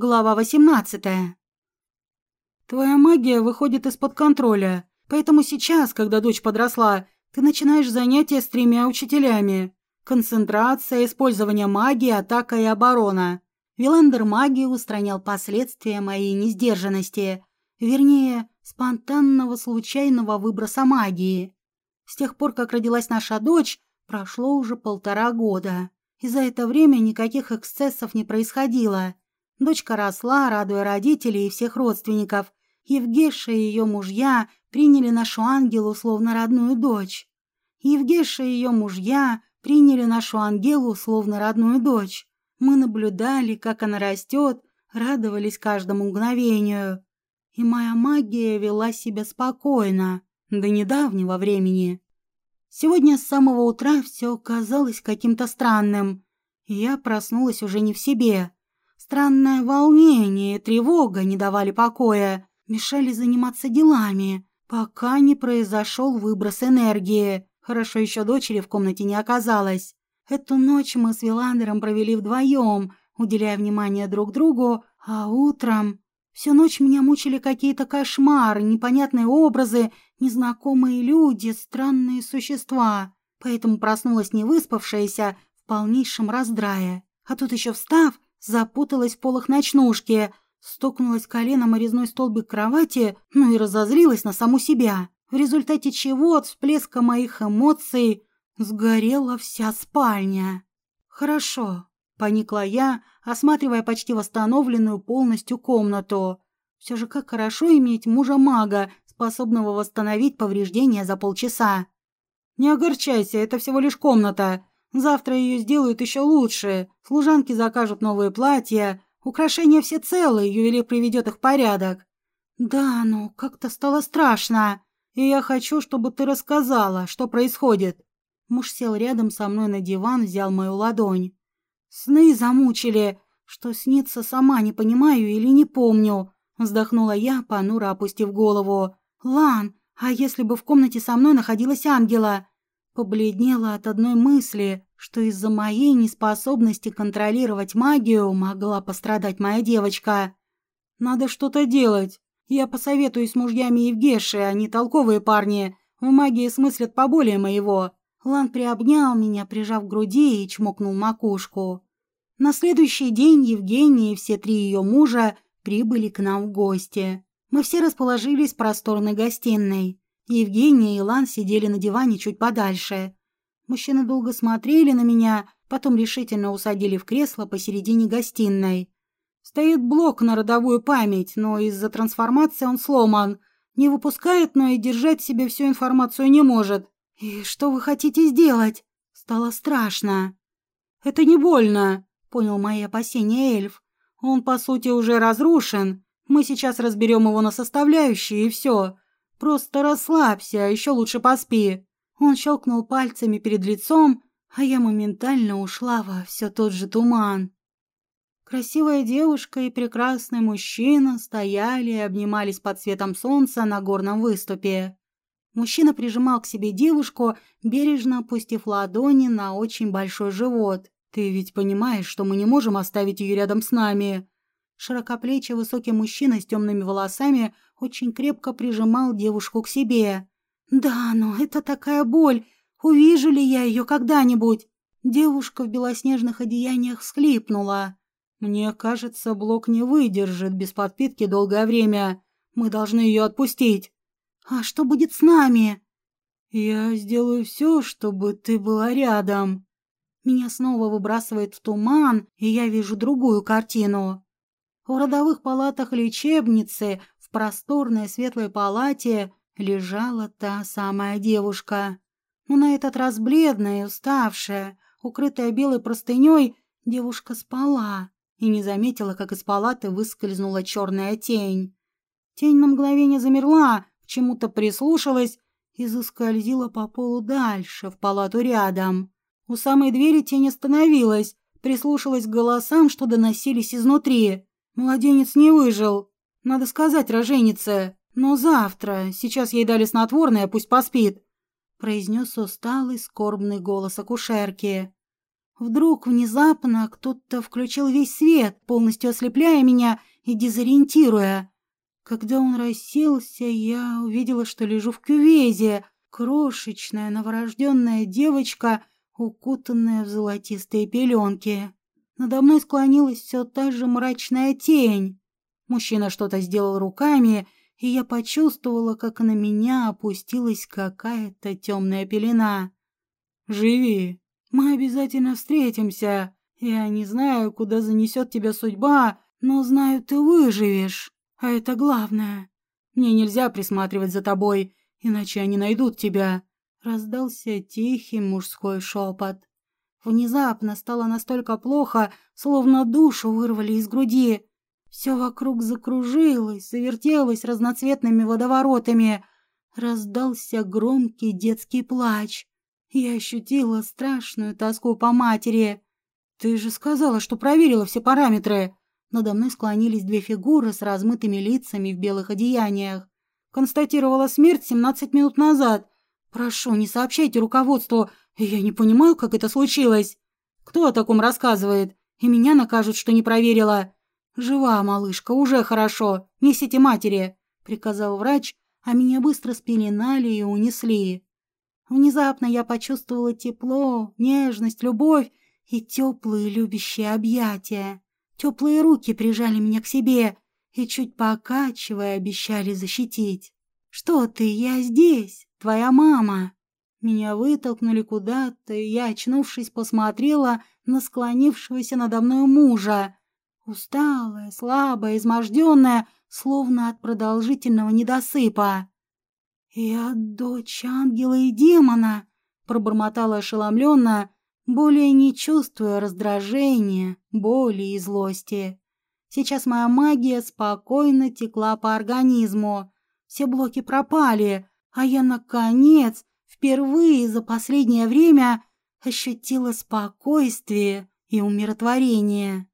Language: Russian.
Глава 18. Твоя магия выходит из-под контроля, поэтому сейчас, когда дочь подросла, ты начинаешь занятия с тремя учителями. Концентрация, использование магии, атака и оборона. Виландер магии устранял последствия моей несдержанности, вернее, спонтанного случайного выброса магии. С тех пор, как родилась наша дочь, прошло уже полтора года. И за это время никаких эксцессов не происходило. Дочка росла, радуя родителей и всех родственников. Евгеша и ее мужья приняли нашу ангелу словно родную дочь. Евгеша и ее мужья приняли нашу ангелу словно родную дочь. Мы наблюдали, как она растет, радовались каждому мгновению. И моя магия вела себя спокойно, до недавнего времени. Сегодня с самого утра все казалось каким-то странным. Я проснулась уже не в себе. Странное волнение и тревога не давали покоя, мешали заниматься делами, пока не произошел выброс энергии. Хорошо еще дочери в комнате не оказалось. Эту ночь мы с Виландером провели вдвоем, уделяя внимание друг другу, а утром... Всю ночь меня мучили какие-то кошмары, непонятные образы, незнакомые люди, странные существа. Поэтому проснулась невыспавшаяся в полнейшем раздрае. А тут еще встав, запуталась в полах ночнушки, стукнулась коленом о резной столбик кровати, ну и разозлилась на саму себя, в результате чего от всплеска моих эмоций сгорела вся спальня. «Хорошо», — поникла я, осматривая почти восстановленную полностью комнату. «Все же как хорошо иметь мужа-мага, способного восстановить повреждения за полчаса». «Не огорчайся, это всего лишь комната. Завтра ее сделают еще лучше. Служанки закажут новые платья. Украшения все целые, ювелир приведет их в порядок. Да, ну, как-то стало страшно. И я хочу, чтобы ты рассказала, что происходит. Муж сел рядом со мной на диван, взял мою ладонь. Сны замучили. Что снится, сама не понимаю или не помню. Вздохнула я, понуро опустив голову. Лан, а если бы в комнате со мной находилась ангела? Побледнела от одной мысли, что из-за моей неспособности контролировать магию могла пострадать моя девочка. Надо что-то делать. Я посоветуюсь с мужьями Евгеши, они толковые парни. В магии смыслят поболее моего. Лан приобнял меня, прижав к груди и чмокнул макушку. На следующий день Евгения и все три ее мужа прибыли к нам в гости. Мы все расположились в просторной гостиной. Евгения и Лан сидели на диване чуть подальше. Мужчины долго смотрели на меня, потом решительно усадили в кресло посередине гостиной. Стоит блок на родовую память, но из-за трансформации он сломан. Не выпускает, но и держать в себе всю информацию не может. «И что вы хотите сделать?» Стало страшно. «Это не больно», — понял мои опасения эльф. «Он, по сути, уже разрушен. Мы сейчас разберем его на составляющие, и все. Просто расслабься, а еще лучше поспи». Он щелкнул пальцами перед лицом, а я моментально ушла во все тот же туман. Красивая девушка и прекрасный мужчина стояли и обнимались под светом солнца на горном выступе. Мужчина прижимал к себе девушку, бережно опустив ладони на очень большой живот. «Ты ведь понимаешь, что мы не можем оставить ее рядом с нами?» Широкоплечий высокий мужчина с темными волосами очень крепко прижимал девушку к себе. «Да, но это такая боль. Увижу ли я ее когда-нибудь?» Девушка в белоснежных одеяниях всхлипнула. «Мне кажется, блок не выдержит без подпитки долгое время. Мы должны ее отпустить». «А что будет с нами?» «Я сделаю все, чтобы ты была рядом». Меня снова выбрасывает в туман, и я вижу другую картину. В родовых палатах лечебницы, в просторной светлой палате, лежала та самая девушка. Но на этот раз бледная и уставшая, укрытая белой простыней, девушка спала и не заметила, как из палаты выскользнула черная тень. Тень на мгновение замерла, к чему-то прислушалась и заскользила по полу дальше, в палату рядом. У самой двери тень остановилась, прислушалась к голосам, что доносились изнутри. Младенец не выжил. Надо сказать роженице. Но завтра. Сейчас ей дали снотворное, пусть поспит. Произнес усталый, скорбный голос акушерки. Вдруг внезапно кто-то включил весь свет, полностью ослепляя меня и дезориентируя. Когда он расселся, я увидела, что лежу в кювезе, крошечная новорожденная девочка, укутанная в золотистые пеленки. Надо мной склонилась все та же мрачная тень. Мужчина что-то сделал руками, и я почувствовала, как на меня опустилась какая-то темная пелена. «Живи, мы обязательно встретимся. Я не знаю, куда занесет тебя судьба, но знаю, ты выживешь, а это главное. Мне нельзя присматривать за тобой, иначе они найдут тебя». Раздался тихий мужской шепот. Внезапно стало настолько плохо, словно душу вырвали из груди. Все вокруг закружилось, завертелось разноцветными водоворотами. Раздался громкий детский плач. Я ощутила страшную тоску по матери. «Ты же сказала, что проверила все параметры!» Надо мной склонились две фигуры с размытыми лицами в белых одеяниях. Констатировала смерть 17 минут назад. Прошу, не сообщайте руководству. Я не понимаю, как это случилось. Кто о таком рассказывает? И меня накажут, что не проверила. Жива, малышка, уже хорошо. Несите матери, приказал врач, а меня быстро спеленали и унесли. Внезапно я почувствовала тепло, нежность, любовь и теплые любящие объятия. Теплые руки прижали меня к себе и, чуть покачивая, обещали защитить. «Что ты? Я здесь, твоя мама!» Меня вытолкнули куда-то, и я, очнувшись, посмотрела на склонившегося надо мной мужа. Усталая, слабая, изможденная, словно от продолжительного недосыпа. «Я дочь ангела и демона», — пробормотала ошеломленно, более не чувствуя раздражения, боли и злости. Сейчас моя магия спокойно текла по организму. Все блоки пропали, а я, наконец, впервые за последнее время ощутила спокойствие и умиротворение.